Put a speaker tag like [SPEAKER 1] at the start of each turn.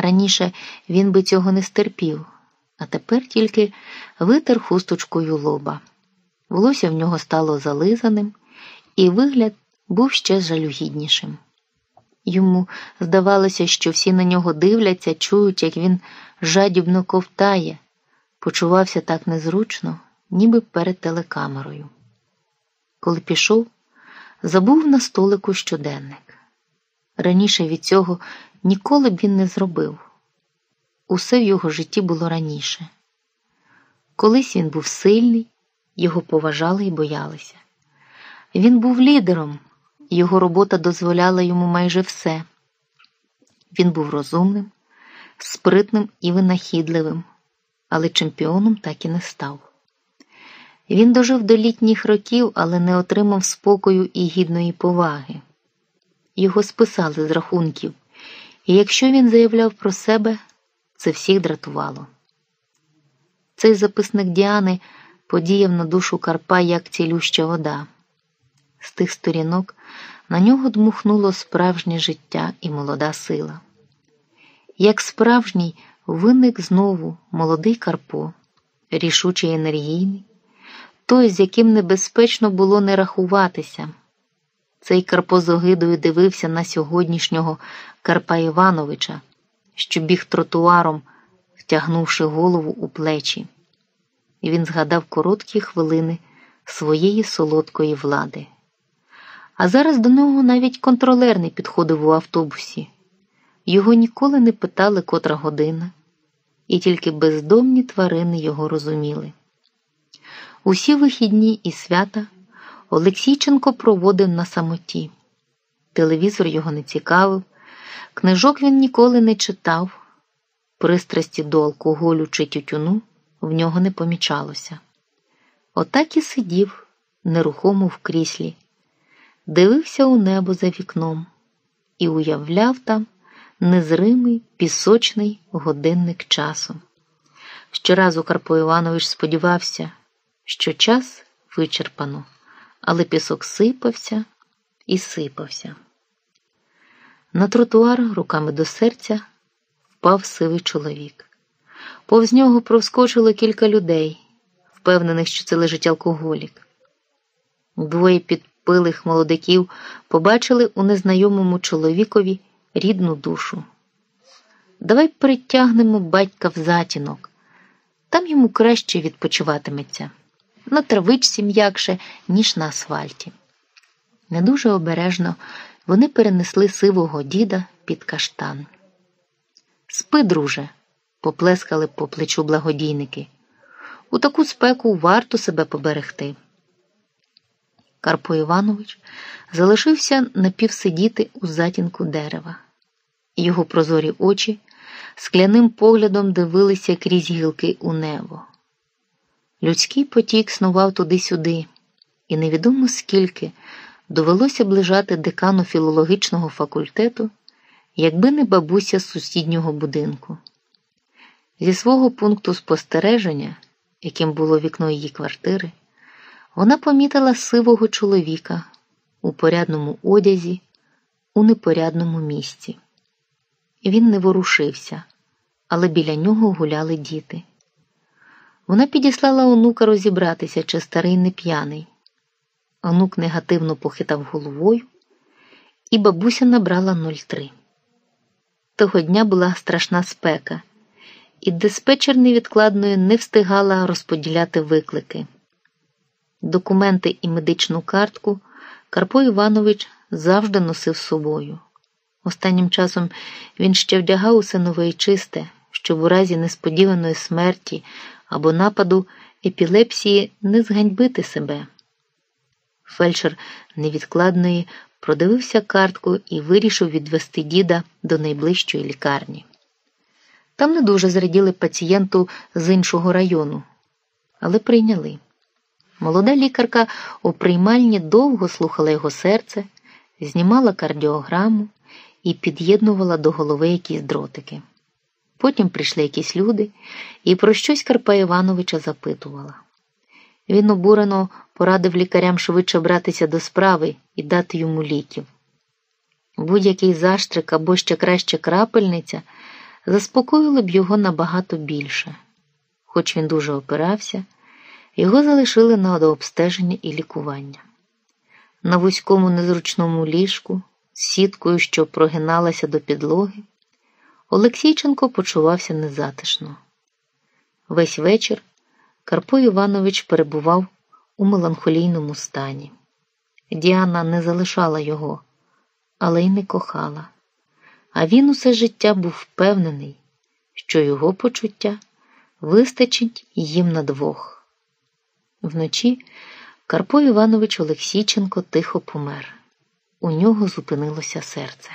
[SPEAKER 1] Раніше він би цього не стерпів, а тепер тільки витер хусточкою лоба. Волосся в нього стало зализаним, і вигляд був ще жалюгіднішим. Йому здавалося, що всі на нього дивляться, чують, як він жадібно ковтає, почувався так незручно, ніби перед телекамерою. Коли пішов, забув на столику щоденник. Раніше від цього ніколи б він не зробив. Усе в його житті було раніше. Колись він був сильний, його поважали і боялися. Він був лідером, його робота дозволяла йому майже все. Він був розумним, спритним і винахідливим, але чемпіоном так і не став. Він дожив до літніх років, але не отримав спокою і гідної поваги. Його списали з рахунків, і якщо він заявляв про себе, це всіх дратувало. Цей записник Діани подіяв на душу Карпа як цілюща вода. З тих сторінок на нього дмухнуло справжнє життя і молода сила. Як справжній виник знову молодий Карпо, рішучий енергійний, той, з яким небезпечно було не рахуватися. Цей Карпо з огидою дивився на сьогоднішнього Карпа Івановича, що біг тротуаром, втягнувши голову у плечі, і він згадав короткі хвилини своєї солодкої влади. А зараз до нього навіть контролер не підходив у автобусі. Його ніколи не питали котра година, і тільки бездомні тварини його розуміли. Усі вихідні і свята Олексійченко проводив на самоті. Телевізор його не цікавив, книжок він ніколи не читав, пристрасті до алкоголю чи тютюну в нього не помічалося. Отак і сидів нерухомо в кріслі, дивився у небо за вікном і уявляв там незримий пісочний годинник часу. Щоразу Карпо Іванович сподівався, що час вичерпано, але пісок сипався і сипався. На тротуар руками до серця впав сивий чоловік. Повз нього провскочило кілька людей, впевнених, що це лежить алкоголік. Двоє підпилих молодиків побачили у незнайомому чоловікові рідну душу. Давай притягнемо батька в затінок, там йому краще відпочиватиметься, на травичці м'якше, ніж на асфальті. Не дуже обережно вони перенесли сивого діда під каштан. Спи, друже, поплескали по плечу благодійники. У таку спеку варто себе поберегти. Карпо Іванович залишився напівсидіти у затінку дерева. Його прозорі очі скляним поглядом дивилися крізь гілки у небо. Людський потік снував туди-сюди, і невідомо скільки довелося б лежати декану філологічного факультету, якби не бабуся з сусіднього будинку. Зі свого пункту спостереження, яким було вікно її квартири, вона помітила сивого чоловіка у порядному одязі, у непорядному місці. Він не ворушився, але біля нього гуляли діти. Вона підіслала онука розібратися, чи старий не п'яний. Онук негативно похитав головою, і бабуся набрала 03. Того дня була страшна спека, і диспетчер невідкладною не встигала розподіляти виклики. Документи і медичну картку Карпо Іванович завжди носив з собою. Останнім часом він ще вдягав усе нове і чисте, щоб у разі несподіваної смерті або нападу епілепсії не зганьбити себе. Фельдшер невідкладної продивився картку і вирішив відвести діда до найближчої лікарні. Там не дуже зраділи пацієнту з іншого району, але прийняли. Молода лікарка у приймальні довго слухала його серце, знімала кардіограму і під'єднувала до голови якісь дротики. Потім прийшли якісь люди і про щось Карпа Івановича запитувала. Він обурено порадив лікарям швидше братися до справи і дати йому ліків. Будь-який заштрик або ще краще крапельниця заспокоїло б його набагато більше. Хоч він дуже опирався, його залишили на дообстеження і лікування. На вузькому незручному ліжку, з сіткою, що прогиналася до підлоги, Олексійченко почувався незатишно. Весь вечір Карпо Іванович перебував у меланхолійному стані. Діана не залишала його, але й не кохала. А він усе життя був впевнений, що його почуття вистачить їм на двох. Вночі Карпо Іванович Олексійченко тихо помер. У нього зупинилося серце.